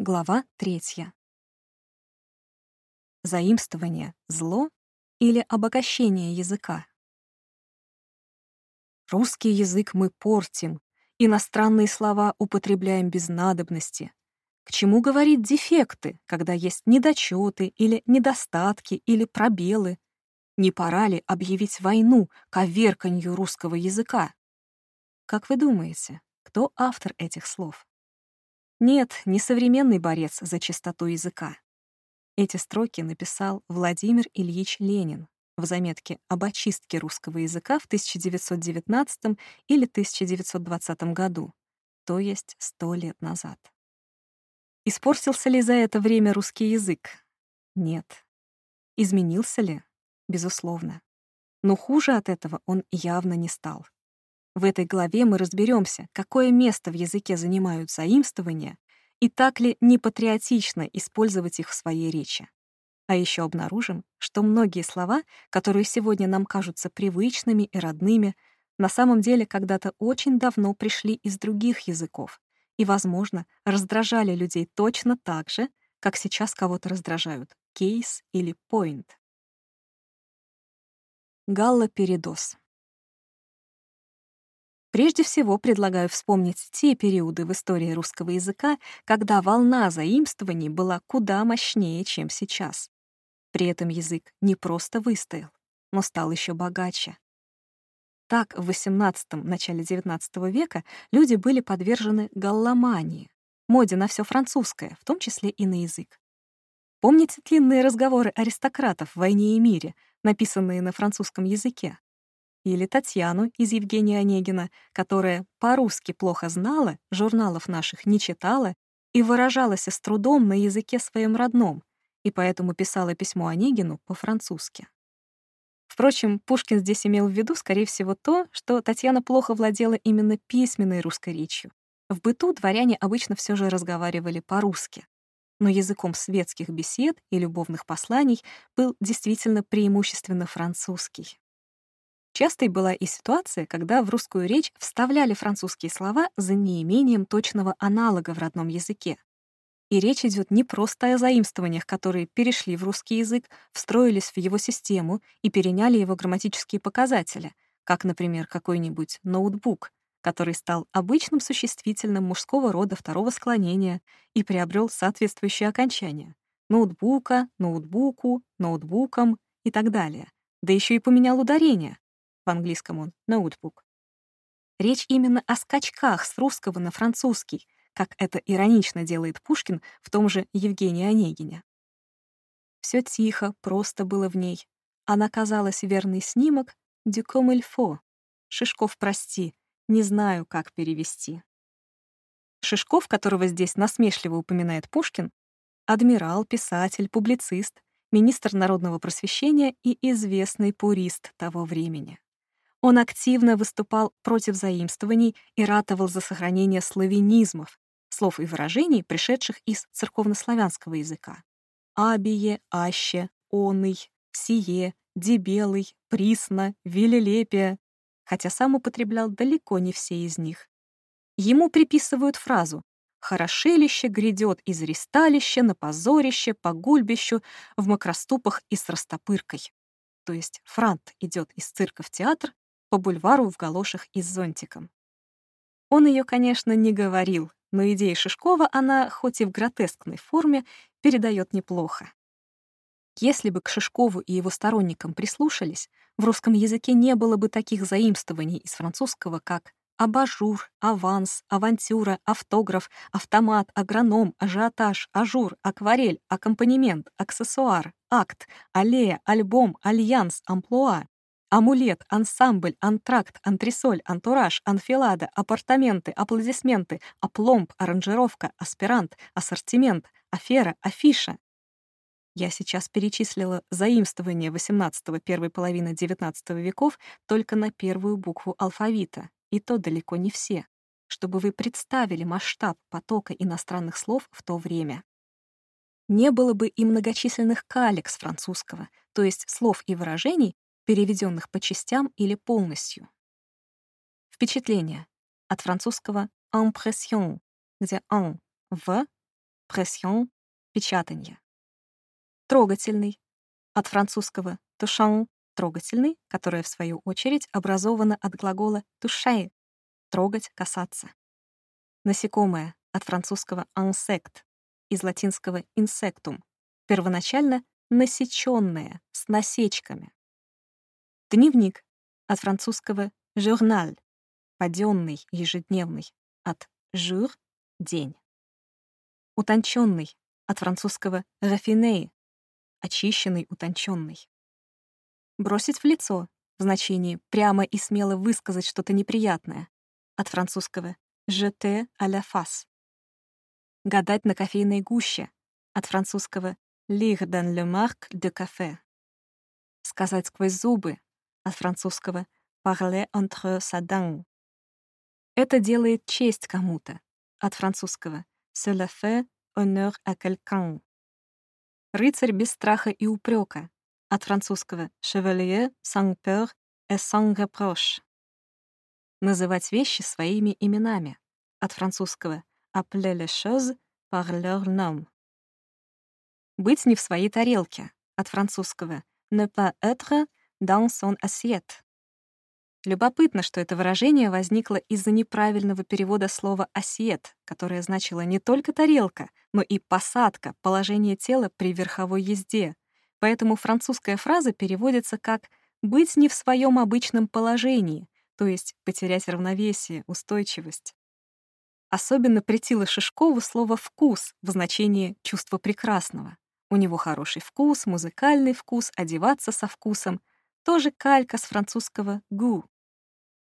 Глава третья. Заимствование — зло или обогащение языка? Русский язык мы портим, иностранные слова употребляем без надобности. К чему говорить дефекты, когда есть недочеты или недостатки или пробелы? Не пора ли объявить войну коверканью русского языка? Как вы думаете, кто автор этих слов? Нет, не современный борец за чистоту языка. Эти строки написал Владимир Ильич Ленин в заметке об очистке русского языка в 1919 или 1920 году, то есть сто лет назад. Испортился ли за это время русский язык? Нет. Изменился ли? Безусловно. Но хуже от этого он явно не стал. В этой главе мы разберемся, какое место в языке занимают заимствования и так ли непатриотично использовать их в своей речи. А еще обнаружим, что многие слова, которые сегодня нам кажутся привычными и родными, на самом деле когда-то очень давно пришли из других языков и, возможно, раздражали людей точно так же, как сейчас кого-то раздражают кейс или point. Галлоперидоз. Прежде всего предлагаю вспомнить те периоды в истории русского языка, когда волна заимствований была куда мощнее, чем сейчас. При этом язык не просто выстоял, но стал еще богаче. Так, в XVIII — начале XIX века люди были подвержены галломании, моде на все французское, в том числе и на язык. Помните длинные разговоры аристократов в «Войне и мире», написанные на французском языке? Или Татьяну из Евгения Онегина, которая по-русски плохо знала, журналов наших не читала и выражалась с трудом на языке своем родном, и поэтому писала письмо Онегину по-французски. Впрочем, Пушкин здесь имел в виду, скорее всего, то, что Татьяна плохо владела именно письменной русской речью. В быту дворяне обычно все же разговаривали по-русски. Но языком светских бесед и любовных посланий был действительно преимущественно французский. Частой была и ситуация, когда в русскую речь вставляли французские слова за неимением точного аналога в родном языке. И речь идет не просто о заимствованиях, которые перешли в русский язык, встроились в его систему и переняли его грамматические показатели, как, например, какой-нибудь ноутбук, который стал обычным существительным мужского рода второго склонения и приобрел соответствующее окончание — ноутбука, ноутбуку, ноутбуком и так далее. Да еще и поменял ударение в английском он notebook. Речь именно о скачках с русского на французский, как это иронично делает Пушкин в том же Евгении Онегине. Все тихо, просто было в ней. Она казалась верный снимок «Дюком эльфо». «Шишков, прости, не знаю, как перевести». Шишков, которого здесь насмешливо упоминает Пушкин, адмирал, писатель, публицист, министр народного просвещения и известный пурист того времени. Он активно выступал против заимствований и ратовал за сохранение славянизмов, слов и выражений, пришедших из церковнославянского языка. Абие, аще, оный, сие, дебелый, присно, велелепие, хотя сам употреблял далеко не все из них. Ему приписывают фразу «Хорошелище грядет из ресталища на позорище, по гульбищу, в макроступах и с растопыркой». То есть франт идет из цирка в театр, по бульвару в галошах и с зонтиком. Он ее, конечно, не говорил, но идеи Шишкова она, хоть и в гротескной форме, передает неплохо. Если бы к Шишкову и его сторонникам прислушались, в русском языке не было бы таких заимствований из французского, как абажур, аванс, авантюра, автограф, автомат, агроном, ажиотаж, ажур, акварель, аккомпанемент, аксессуар, акт, аллея, альбом, альянс, амплуа, Амулет, ансамбль, антракт, антресоль, антураж, анфилада, апартаменты, аплодисменты, апломб, аранжировка, аспирант, ассортимент, афера, афиша. Я сейчас перечислила заимствования XVIII первой половины XIX веков только на первую букву алфавита, и то далеко не все, чтобы вы представили масштаб потока иностранных слов в то время. Не было бы и многочисленных калек с французского, то есть слов и выражений, переведенных по частям или полностью. Впечатление. От французского impression, где «en» — «в», pression — печатанье. Трогательный. От французского touchant — трогательный, которое, в свою очередь, образовано от глагола toucher — трогать, касаться. Насекомое. От французского insect, из латинского insectum. Первоначально насечённое, с насечками. Дневник. От французского journal — паденный, ежедневный. От jour — день. Утонченный. От французского raffiné — очищенный, утонченный. Бросить в лицо в значении прямо и смело высказать что-то неприятное. От французского jeter à la face. Гадать на кофейной гуще. От французского lire dans le marque de café. Сказать сквозь зубы. От французского parler entre sa. Это делает честь кому-то. От французского cela fait honneur à quelqu'un. Рыцарь без страха и упрека. От французского chevalier sans peur et sans reproche. Называть вещи своими именами. От французского appeler les choses par leur nom. Быть не в своей тарелке. От французского ne pas être dans son assiette. Любопытно, что это выражение возникло из-за неправильного перевода слова «осет», которое значило не только тарелка, но и посадка, положение тела при верховой езде. Поэтому французская фраза переводится как «быть не в своем обычном положении», то есть потерять равновесие, устойчивость. Особенно претило Шишкову слово «вкус» в значении «чувство прекрасного». У него хороший вкус, музыкальный вкус, одеваться со вкусом. Тоже калька с французского «гу».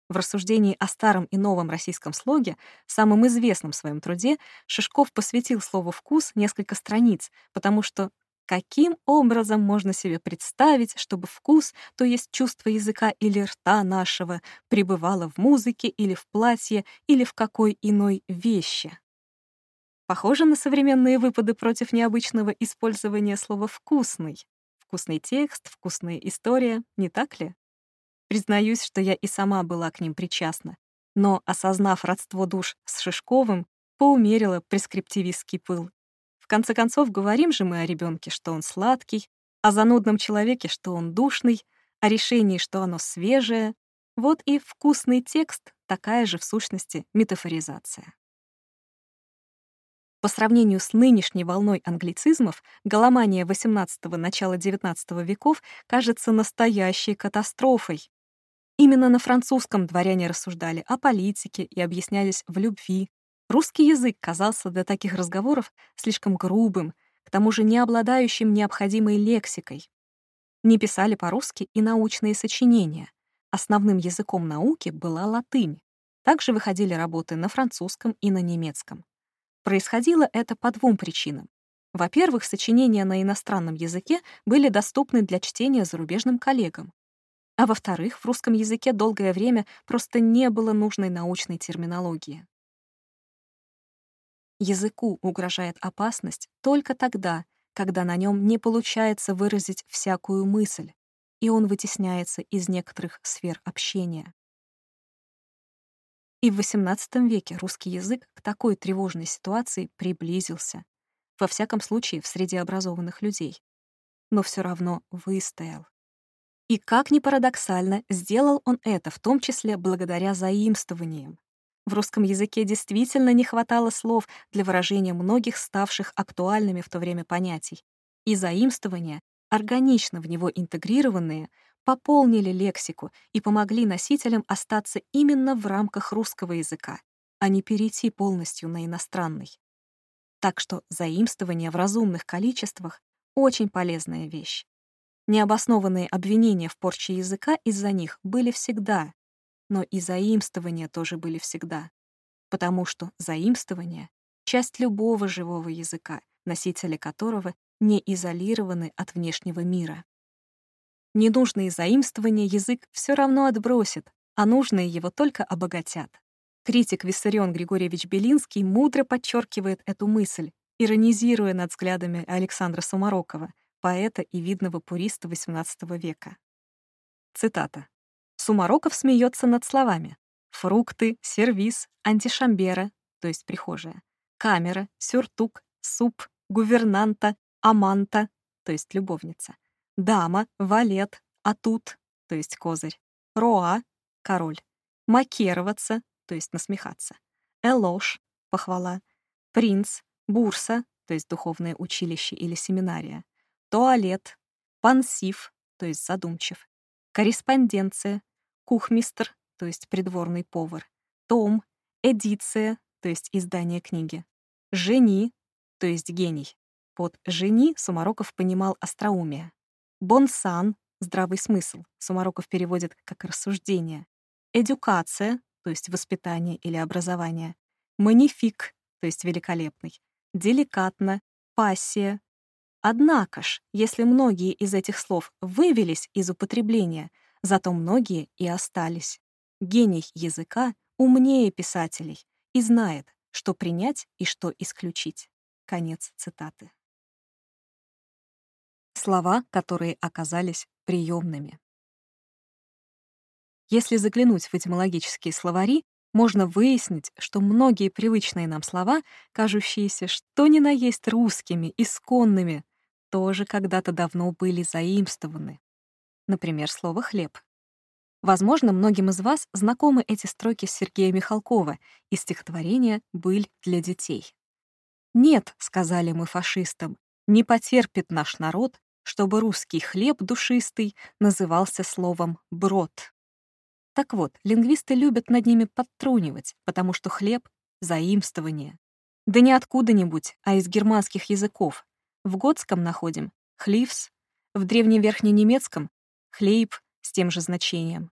В рассуждении о старом и новом российском слоге, самом известном в своем труде, Шишков посвятил слову «вкус» несколько страниц, потому что каким образом можно себе представить, чтобы вкус, то есть чувство языка или рта нашего, пребывало в музыке или в платье или в какой иной вещи? Похоже на современные выпады против необычного использования слова «вкусный». Вкусный текст, вкусная история, не так ли? Признаюсь, что я и сама была к ним причастна, но, осознав родство душ с Шишковым, поумерила прескриптивистский пыл. В конце концов, говорим же мы о ребенке, что он сладкий, о занудном человеке, что он душный, о решении, что оно свежее. Вот и вкусный текст — такая же, в сущности, метафоризация. По сравнению с нынешней волной англицизмов, голомания XVIII — начала XIX веков кажется настоящей катастрофой. Именно на французском дворяне рассуждали о политике и объяснялись в любви. Русский язык казался для таких разговоров слишком грубым, к тому же не обладающим необходимой лексикой. Не писали по-русски и научные сочинения. Основным языком науки была латынь. Также выходили работы на французском и на немецком. Происходило это по двум причинам. Во-первых, сочинения на иностранном языке были доступны для чтения зарубежным коллегам. А во-вторых, в русском языке долгое время просто не было нужной научной терминологии. Языку угрожает опасность только тогда, когда на нем не получается выразить всякую мысль, и он вытесняется из некоторых сфер общения. И в XVIII веке русский язык к такой тревожной ситуации приблизился, во всяком случае в среде образованных людей, но все равно выстоял. И как ни парадоксально, сделал он это в том числе благодаря заимствованиям. В русском языке действительно не хватало слов для выражения многих ставших актуальными в то время понятий, и заимствования, органично в него интегрированные, пополнили лексику и помогли носителям остаться именно в рамках русского языка, а не перейти полностью на иностранный. Так что заимствование в разумных количествах — очень полезная вещь. Необоснованные обвинения в порче языка из-за них были всегда, но и заимствования тоже были всегда, потому что заимствование — часть любого живого языка, носители которого не изолированы от внешнего мира. Ненужные заимствования язык все равно отбросит, а нужные его только обогатят. Критик Виссарион Григорьевич Белинский мудро подчеркивает эту мысль, иронизируя над взглядами Александра Сумарокова, поэта и видного пуриста XVIII века. Цитата. Сумароков смеется над словами «фрукты», «сервиз», «антишамбера», то есть прихожая, «камера», «сюртук», суп, гувернанта, аманта, то есть любовница, дама, валет, атут, то есть козырь, роа, король, макироваться, то есть насмехаться, элош, похвала, принц, бурса, то есть духовное училище или семинария, туалет, пансив, то есть задумчив, корреспонденция, кухмистр, то есть придворный повар, том, эдиция, то есть издание книги, жени, то есть гений. Под «жени» Сумароков понимал остроумие. Бонсан — здравый смысл, Сумароков переводит как рассуждение. Эдюкация, то есть воспитание или образование. Манифик, то есть великолепный. Деликатно, пассия. Однако ж, если многие из этих слов вывелись из употребления, зато многие и остались. Гений языка умнее писателей и знает, что принять и что исключить. Конец цитаты. Слова, которые оказались приемными. Если заглянуть в этимологические словари, можно выяснить, что многие привычные нам слова, кажущиеся что ни на есть русскими, исконными, тоже когда-то давно были заимствованы. Например, слово «хлеб». Возможно, многим из вас знакомы эти строки Сергея Михалкова из стихотворения «Быль для детей». «Нет», — сказали мы фашистам, — «не потерпит наш народ, чтобы русский хлеб душистый назывался словом «брод». Так вот, лингвисты любят над ними подтрунивать, потому что хлеб — заимствование. Да не откуда-нибудь, а из германских языков. В готском находим «хливс», в древневерхненемецком — «хлейб» с тем же значением.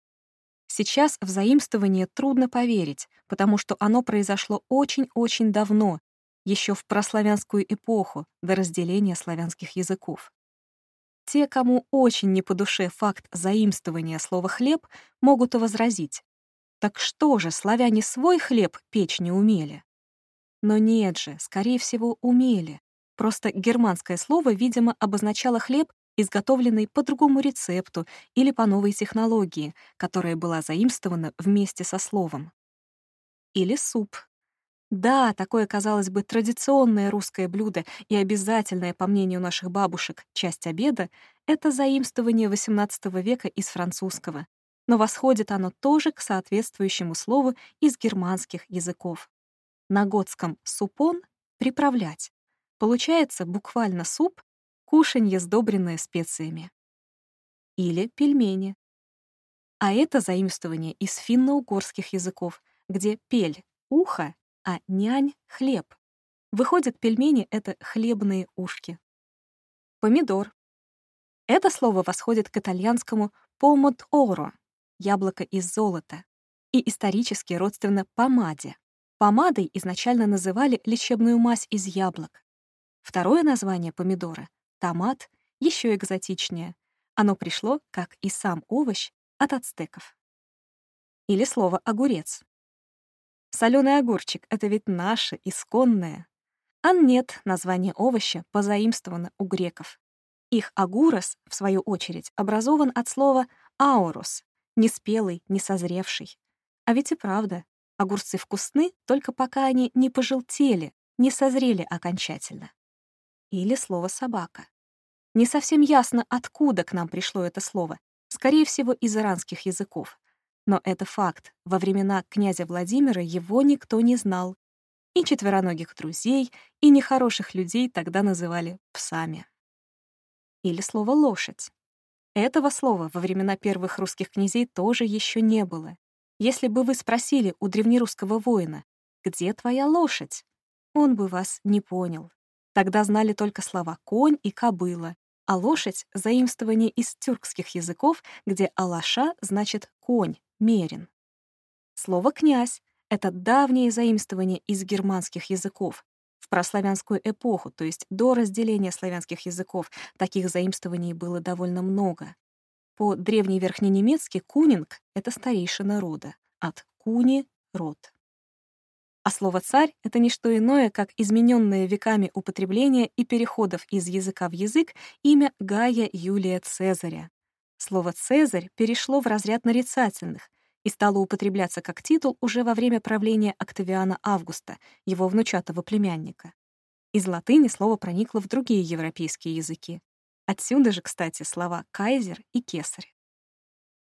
Сейчас в заимствование трудно поверить, потому что оно произошло очень-очень давно, еще в прославянскую эпоху, до разделения славянских языков. Те, кому очень не по душе факт заимствования слова «хлеб», могут и возразить. Так что же, славяне свой хлеб печь не умели? Но нет же, скорее всего, умели. Просто германское слово, видимо, обозначало хлеб, изготовленный по другому рецепту или по новой технологии, которая была заимствована вместе со словом. Или суп, да, такое, казалось бы, традиционное русское блюдо и обязательное, по мнению наших бабушек, часть обеда — это заимствование XVIII века из французского. Но восходит оно тоже к соответствующему слову из германских языков. На готском «супон» — «приправлять». Получается буквально суп, кушанье, сдобренное специями. Или пельмени. А это заимствование из финно-угорских языков, где «пель» — ухо а нянь — хлеб. Выходит, пельмени — это хлебные ушки. Помидор. Это слово восходит к итальянскому «помодоро» — яблоко из золота, и исторически родственно помаде. Помадой изначально называли лечебную мазь из яблок. Второе название помидора — томат, еще экзотичнее. Оно пришло, как и сам овощ, от ацтеков. Или слово «огурец». Соленый огурчик — это ведь наше, исконное. А нет, название овоща позаимствовано у греков. Их агурос, в свою очередь, образован от слова «аурус» — неспелый, несозревший. А ведь и правда, огурцы вкусны, только пока они не пожелтели, не созрели окончательно. Или слово «собака». Не совсем ясно, откуда к нам пришло это слово. Скорее всего, из иранских языков. Но это факт. Во времена князя Владимира его никто не знал. И четвероногих друзей, и нехороших людей тогда называли псами. Или слово «лошадь». Этого слова во времена первых русских князей тоже еще не было. Если бы вы спросили у древнерусского воина, «Где твоя лошадь?», он бы вас не понял. Тогда знали только слова «конь» и «кобыла», а лошадь — заимствование из тюркских языков, где «алаша» значит «конь», мерен. Слово «князь» — это давнее заимствование из германских языков. В прославянскую эпоху, то есть до разделения славянских языков, таких заимствований было довольно много. По древневерхненемецки «кунинг» — это старейшина рода, от «куни» — род. А слово «царь» — это не что иное, как измененное веками употребление и переходов из языка в язык имя Гая Юлия Цезаря. Слово «Цезарь» перешло в разряд нарицательных и стало употребляться как титул уже во время правления Октавиана Августа, его внучатого племянника. Из латыни слово проникло в другие европейские языки. Отсюда же, кстати, слова «кайзер» и «кесарь».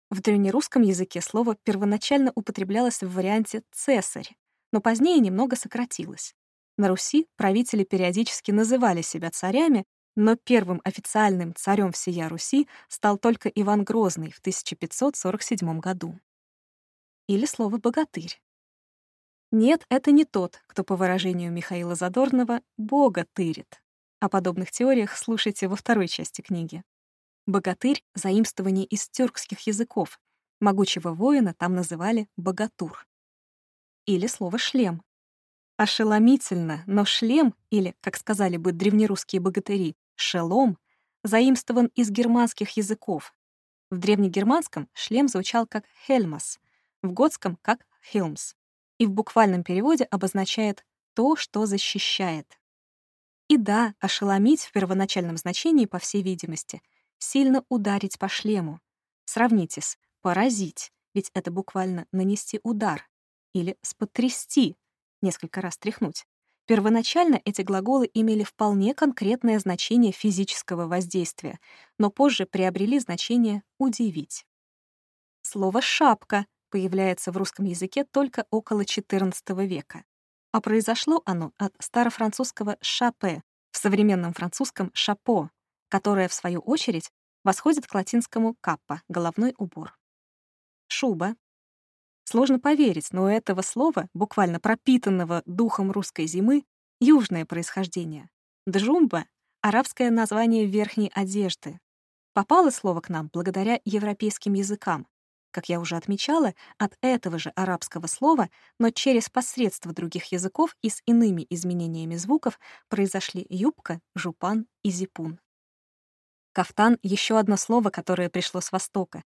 В древнерусском языке слово первоначально употреблялось в варианте «цесарь», но позднее немного сократилось. На Руси правители периодически называли себя царями, но первым официальным царем всея Руси стал только Иван Грозный в 1547 году. Или слово «богатырь». Нет, это не тот, кто, по выражению Михаила Задорнова, «бога тырит». О подобных теориях слушайте во второй части книги. Богатырь — заимствование из тюркских языков. Могучего воина там называли богатур. Или слово «шлем». Ошеломительно, но шлем, или, как сказали бы древнерусские богатыри, шелом, заимствован из германских языков. В древнегерманском шлем звучал как «хельмас», в готском — как «хелмс» и в буквальном переводе обозначает «то, что защищает». И да, ошеломить в первоначальном значении, по всей видимости, сильно ударить по шлему. Сравните с «поразить», ведь это буквально «нанести удар», или «спотрясти», несколько раз тряхнуть. Первоначально эти глаголы имели вполне конкретное значение физического воздействия, но позже приобрели значение «удивить». Слово «шапка» появляется в русском языке только около XIV века. А произошло оно от старофранцузского «шапе», в современном французском «шапо», которое, в свою очередь, восходит к латинскому «каппа» — головной убор. Шуба. Сложно поверить, но у этого слова, буквально пропитанного духом русской зимы, южное происхождение. Джумба — арабское название верхней одежды. Попало слово к нам благодаря европейским языкам, как я уже отмечала, от этого же арабского слова, но через посредство других языков и с иными изменениями звуков произошли юбка, жупан и зипун. Кафтан — еще одно слово, которое пришло с Востока.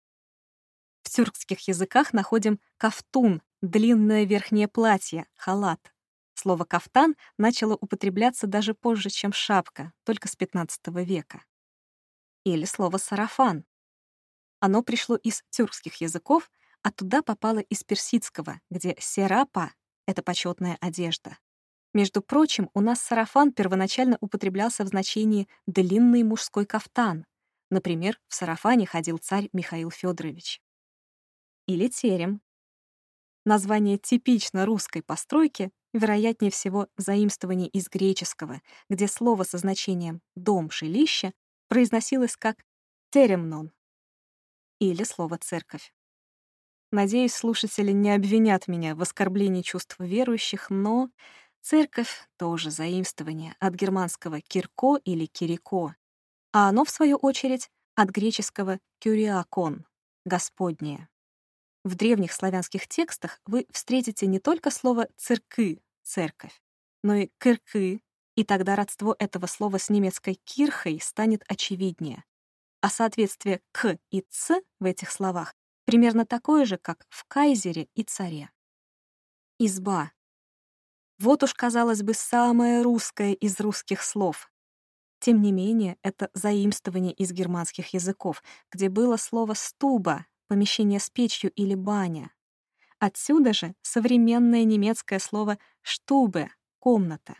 В тюркских языках находим кафтун — длинное верхнее платье, халат. Слово «кафтан» начало употребляться даже позже, чем «шапка», только с XV века. Или слово «сарафан» Оно пришло из тюркских языков, а туда попало из персидского, где серапа — это почетная одежда. Между прочим, у нас сарафан первоначально употреблялся в значении «длинный мужской кафтан». Например, в сарафане ходил царь Михаил Федорович. Или терем. Название типично русской постройки, вероятнее всего, заимствование из греческого, где слово со значением «дом», «жилище» произносилось как «теремнон», или слово «церковь». Надеюсь, слушатели не обвинят меня в оскорблении чувств верующих, но церковь — тоже заимствование от германского «кирко» или «кирико», а оно, в свою очередь, от греческого «кюриакон» — «господнее». В древних славянских текстах вы встретите не только слово «церкы» — «церковь», но и «кыркы», и тогда родство этого слова с немецкой «кирхой» станет очевиднее а соответствие «к» и «ц» в этих словах примерно такое же, как в «кайзере» и «царе». Изба. Вот уж, казалось бы, самое русское из русских слов. Тем не менее, это заимствование из германских языков, где было слово «стуба» — помещение с печью или баня. Отсюда же современное немецкое слово «штубе» — комната.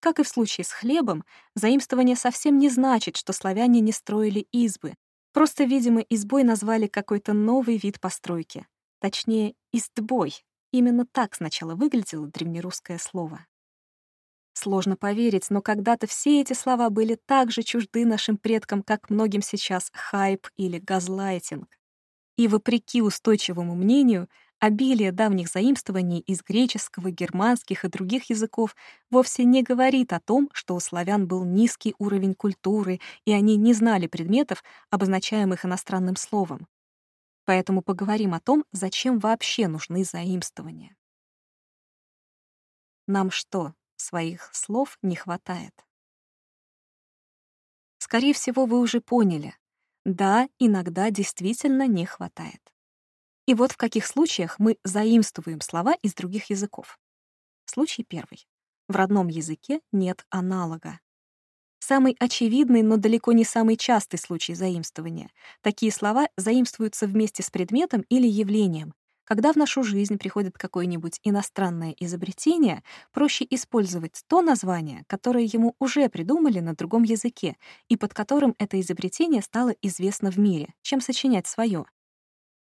Как и в случае с хлебом, заимствование совсем не значит, что славяне не строили избы. Просто, видимо, избой назвали какой-то новый вид постройки. Точнее, истбой. Именно так сначала выглядело древнерусское слово. Сложно поверить, но когда-то все эти слова были так же чужды нашим предкам, как многим сейчас хайп или газлайтинг. И вопреки устойчивому мнению, Обилие давних заимствований из греческого, германских и других языков вовсе не говорит о том, что у славян был низкий уровень культуры, и они не знали предметов, обозначаемых иностранным словом. Поэтому поговорим о том, зачем вообще нужны заимствования. Нам что, своих слов не хватает? Скорее всего, вы уже поняли. Да, иногда действительно не хватает. И вот в каких случаях мы заимствуем слова из других языков. Случай первый. В родном языке нет аналога. Самый очевидный, но далеко не самый частый случай заимствования. Такие слова заимствуются вместе с предметом или явлением. Когда в нашу жизнь приходит какое-нибудь иностранное изобретение, проще использовать то название, которое ему уже придумали на другом языке и под которым это изобретение стало известно в мире, чем сочинять свое.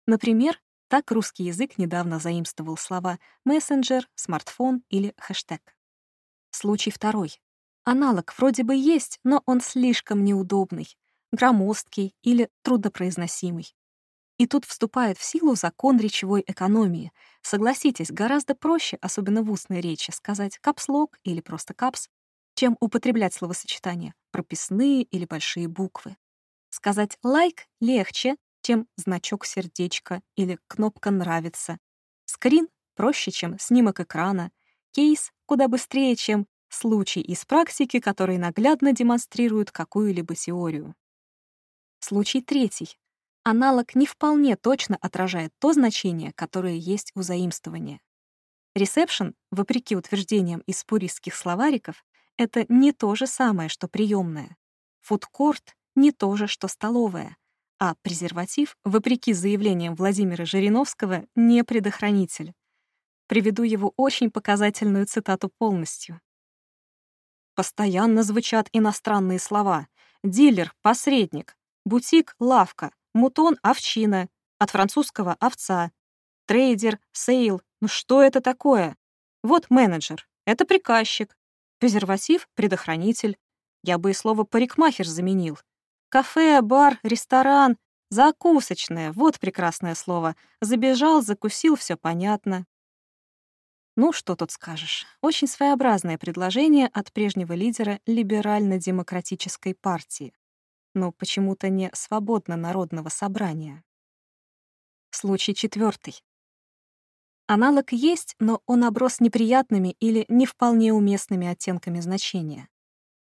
Например, так русский язык недавно заимствовал слова «мессенджер», «смартфон» или «хэштег». Случай второй. Аналог вроде бы есть, но он слишком неудобный, громоздкий или труднопроизносимый. И тут вступает в силу закон речевой экономии. Согласитесь, гораздо проще, особенно в устной речи, сказать капслог или просто капс, чем употреблять словосочетания прописные или большие буквы. Сказать лайк легче, чем значок сердечка или кнопка «нравится». Скрин проще, чем снимок экрана. Кейс куда быстрее, чем случай из практики, который наглядно демонстрирует какую-либо теорию. Случай третий аналог не вполне точно отражает то значение, которое есть у заимствования. Ресепшн, вопреки утверждениям из пуристских словариков, это не то же самое, что приемное. Фудкорт — не то же, что столовая. А презерватив, вопреки заявлениям Владимира Жириновского, не предохранитель. Приведу его очень показательную цитату полностью. Постоянно звучат иностранные слова. Дилер, посредник, бутик, лавка, Мутон — овчина, от французского — овца. Трейдер, сейл — ну что это такое? Вот менеджер — это приказчик. Презерватив — предохранитель. Я бы и слово «парикмахер» заменил. Кафе, бар, ресторан, закусочная — вот прекрасное слово. Забежал, закусил, все понятно. Ну, что тут скажешь. Очень своеобразное предложение от прежнего лидера либерально-демократической партии но почему-то не свободно-народного собрания. Случай четвертый. Аналог есть, но он оброс неприятными или не вполне уместными оттенками значения.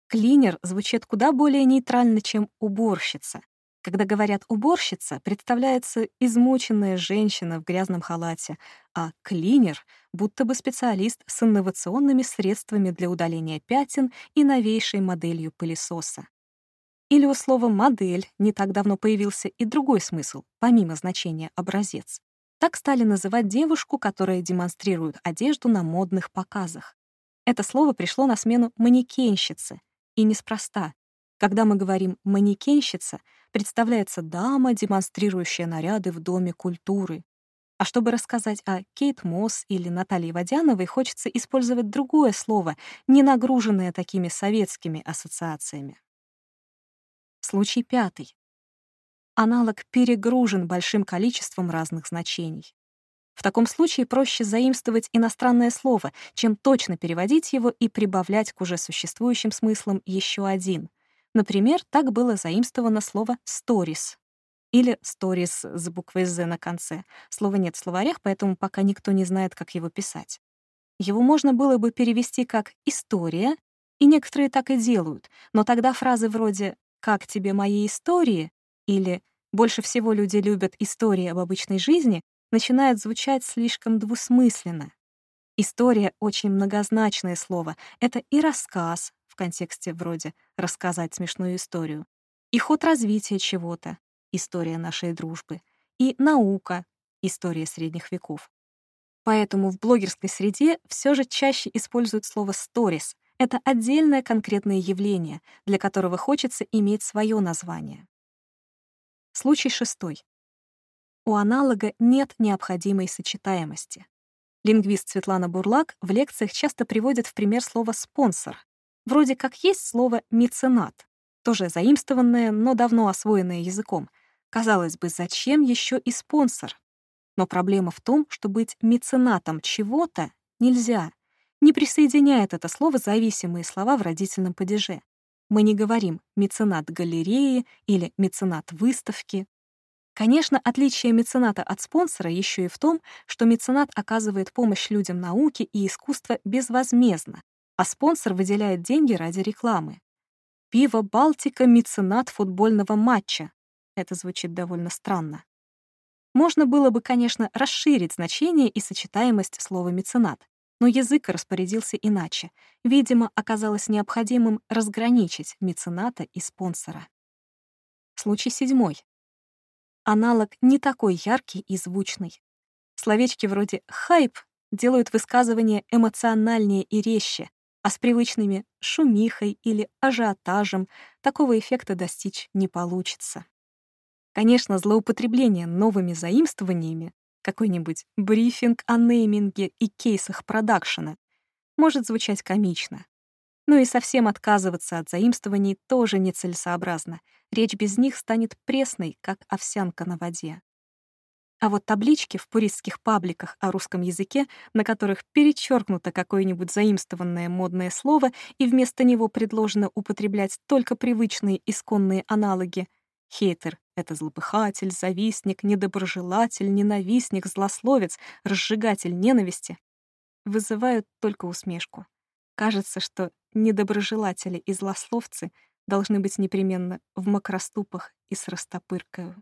Клинер звучит куда более нейтрально, чем уборщица. Когда говорят «уборщица», представляется измученная женщина в грязном халате, а клинер — будто бы специалист с инновационными средствами для удаления пятен и новейшей моделью пылесоса. Или у слова «модель» не так давно появился и другой смысл, помимо значения «образец». Так стали называть девушку, которая демонстрирует одежду на модных показах. Это слово пришло на смену «манекенщице», и неспроста. Когда мы говорим «манекенщица», представляется дама, демонстрирующая наряды в Доме культуры. А чтобы рассказать о Кейт Мосс или Наталье Водяновой, хочется использовать другое слово, не нагруженное такими советскими ассоциациями. Случай пятый. Аналог перегружен большим количеством разных значений. В таком случае проще заимствовать иностранное слово, чем точно переводить его и прибавлять к уже существующим смыслам еще один. Например, так было заимствовано слово «stories» или «stories» с буквой «з» на конце. Слова нет в словарях, поэтому пока никто не знает, как его писать. Его можно было бы перевести как «история», и некоторые так и делают, но тогда фразы вроде «Как тебе мои истории?» или «Больше всего люди любят истории об обычной жизни» начинает звучать слишком двусмысленно. История — очень многозначное слово. Это и рассказ, в контексте вроде «рассказать смешную историю», и ход развития чего-то, история нашей дружбы, и наука, история средних веков. Поэтому в блогерской среде все же чаще используют слово «сторис», это отдельное конкретное явление, для которого хочется иметь свое название. Случай шестой. У аналога нет необходимой сочетаемости. Лингвист Светлана Бурлак в лекциях часто приводит в пример слово «спонсор». Вроде как есть слово «меценат», тоже заимствованное, но давно освоенное языком. Казалось бы, зачем еще и спонсор? Но проблема в том, что быть меценатом чего-то нельзя — не присоединяет это слово зависимые слова в родительном падеже. Мы не говорим «меценат галереи» или «меценат выставки». Конечно, отличие мецената от спонсора еще и в том, что меценат оказывает помощь людям науки и искусства безвозмездно, а спонсор выделяет деньги ради рекламы. «Пиво Балтика» — меценат футбольного матча. Это звучит довольно странно. Можно было бы, конечно, расширить значение и сочетаемость слова «меценат», но язык распорядился иначе. Видимо, оказалось необходимым разграничить мецената и спонсора. Случай седьмой. Аналог не такой яркий и звучный. Словечки вроде «хайп» делают высказывание эмоциональнее и резче, а с привычными шумихой или ажиотажем такого эффекта достичь не получится. Конечно, злоупотребление новыми заимствованиями, какой-нибудь брифинг о нейминге и кейсах продакшена, может звучать комично. Но и совсем отказываться от заимствований тоже нецелесообразно. Речь без них станет пресной, как овсянка на воде. А вот таблички в пуристских пабликах о русском языке, на которых перечеркнуто какое-нибудь заимствованное модное слово и вместо него предложено употреблять только привычные исконные аналоги Хейтер — это злопыхатель, завистник, недоброжелатель, ненавистник, злословец, разжигатель ненависти. Вызывают только усмешку. Кажется, что недоброжелатели и злословцы должны быть непременно в макроступах и с растопыркою.